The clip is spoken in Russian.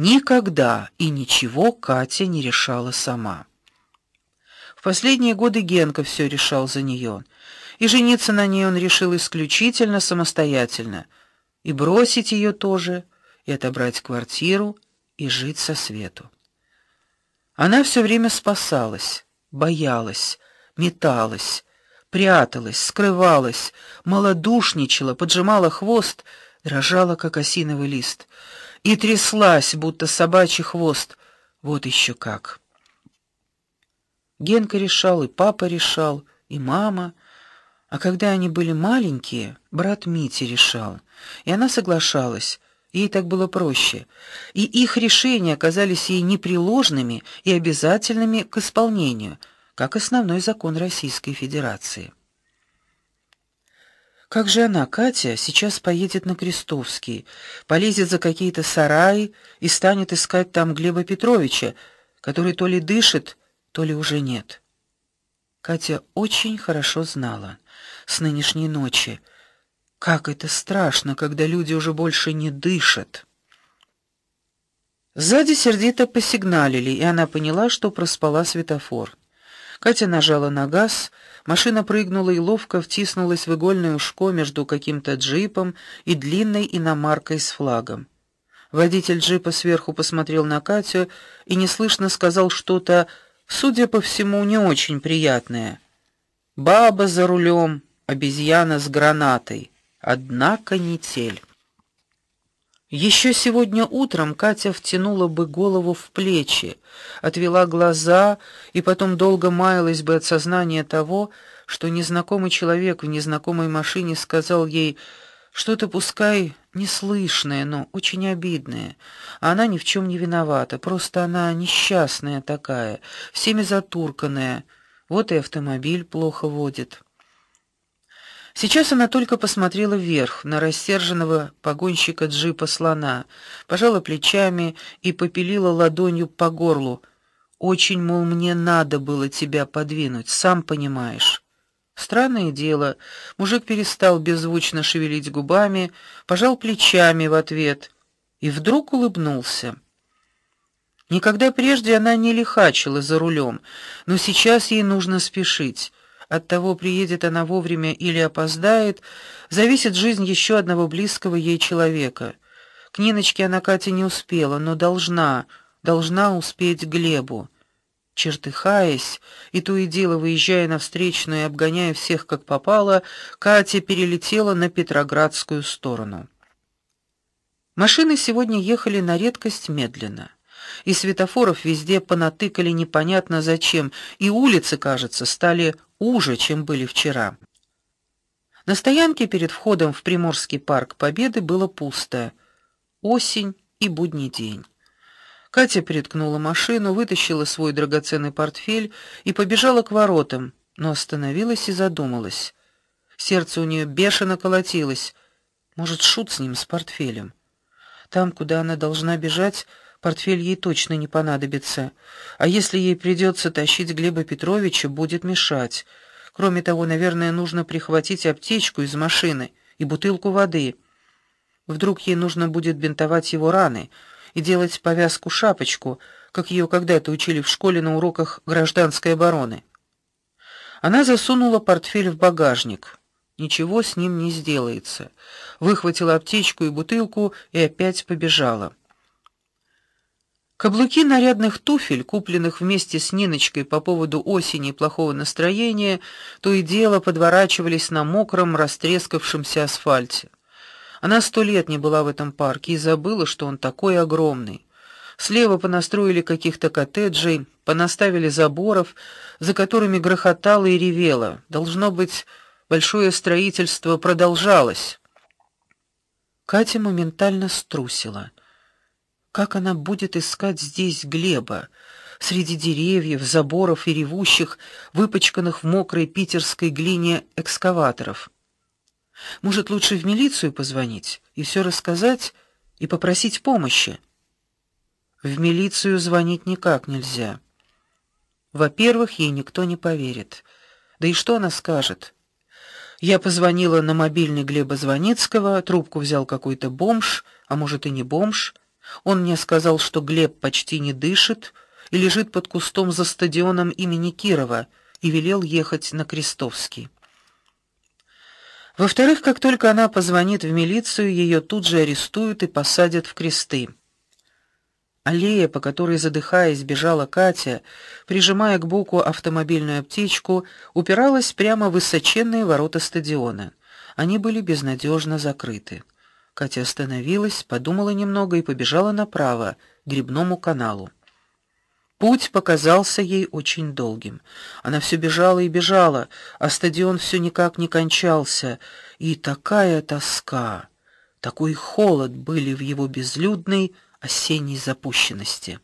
Никогда и ничего Катя не решала сама. В последние годы Генка все решал за нее, и жениться на ней он решил исключительно самостоятельно, и бросить ее тоже, и отобрать квартиру, и жить со свету. Она все время спасалась, боялась, металась, пряталась, скрывалась, малодушничала, поджимала хвост, дрожала как осиновый лист и тряслась, будто собачий хвост. Вот еще как. Генка решал, и папа решал, и мама, а когда они были маленькие, брат Митя решал, и она соглашалась. Ей так было проще, и их решения оказались ей непреложными и обязательными к исполнению, как основной закон Российской Федерации. Как же она, Катя, сейчас поедет на Крестовский, полезет за какие-то сараи и станет искать там Глеба Петровича, который то ли дышит, то ли уже нет. Катя очень хорошо знала с нынешней ночи, как это страшно, когда люди уже больше не дышат. Сзади сердито посигналили, и она поняла, что проспала светофор. Катя нажала на газ, машина прыгнула и ловко втиснулась в игольное ушко между каким-то джипом и длинной иномаркой с флагом. Водитель джипа сверху посмотрел на Катю и неслышно сказал что-то, судя по всему, не очень приятное. Баба за рулем, обезьяна с гранатой. Однако не тель. Еще сегодня утром Катя втянула бы голову в плечи, отвела глаза и потом долго маялась бы от сознания того, что незнакомый человек в незнакомой машине сказал ей что-то пускай неслышное, но очень обидное. А она ни в чем не виновата, просто она несчастная такая, всеми затурканная. Вот и автомобиль плохо водит. Сейчас она только посмотрела вверх на рассерженного погонщика джипа слона, пожала плечами и попилила ладонью по горлу. Очень, мол, мне надо было тебя подвинуть, сам понимаешь. Странное дело, мужик перестал беззвучно шевелить губами, пожал плечами в ответ и вдруг улыбнулся. Никогда прежде она не лихачила за рулем, но сейчас ей нужно спешить. От того, приедет она вовремя или опоздает, зависит жизнь еще одного близкого ей человека. К Ниночке она Катя не успела, но должна, должна успеть Глебу. Чертыхаясь и то и дело выезжая на встречную и обгоняя всех как попало, Катя перелетела на Петроградскую сторону. Машины сегодня ехали на редкость медленно и светофоров везде понатыкали непонятно зачем, и улицы, кажется, стали уже, чем были вчера. На стоянке перед входом в Приморский парк Победы было пусто. Осень и будний день. Катя приткнула машину, вытащила свой драгоценный портфель и побежала к воротам, но остановилась и задумалась. Сердце у нее бешено колотилось. Может, шут с ним с портфелем. Там, куда она должна бежать, Портфель ей точно не понадобится, а если ей придется тащить Глеба Петровича, будет мешать. Кроме того, наверное, нужно прихватить аптечку из машины и бутылку воды. Вдруг ей нужно будет бинтовать его раны и делать повязку-шапочку, как ее когда-то учили в школе на уроках гражданской обороны. Она засунула портфель в багажник. Ничего с ним не сделается. Выхватила аптечку и бутылку и опять побежала. Каблуки нарядных туфель, купленных вместе с Ниночкой по поводу осени и плохого настроения, то и дело подворачивались на мокром, растрескавшемся асфальте. Она сто лет не была в этом парке и забыла, что он такой огромный. Слева понастроили каких-то коттеджей, понаставили заборов, за которыми грохотало и ревело. Должно быть, большое строительство продолжалось. Катя моментально струсила. Как она будет искать здесь Глеба? Среди деревьев, заборов и ревущих, выпачканных в мокрой питерской глине экскаваторов. Может, лучше в милицию позвонить и все рассказать и попросить помощи? В милицию звонить никак нельзя. Во-первых, ей никто не поверит. Да и что она скажет? Я позвонила на мобильный Глеба Звоницкого, трубку взял какой-то бомж, а может и не бомж. Он мне сказал, что Глеб почти не дышит и лежит под кустом за стадионом имени Кирова, и велел ехать на Крестовский. Во-вторых, как только она позвонит в милицию, ее тут же арестуют и посадят в кресты. Аллея, по которой задыхаясь бежала Катя, прижимая к боку автомобильную аптечку, упиралась прямо в высоченные ворота стадиона. Они были безнадежно закрыты. Катя остановилась, подумала немного и побежала направо, к грибному каналу. Путь показался ей очень долгим. Она все бежала и бежала, а стадион все никак не кончался, и такая тоска, такой холод были в его безлюдной осенней запущенности.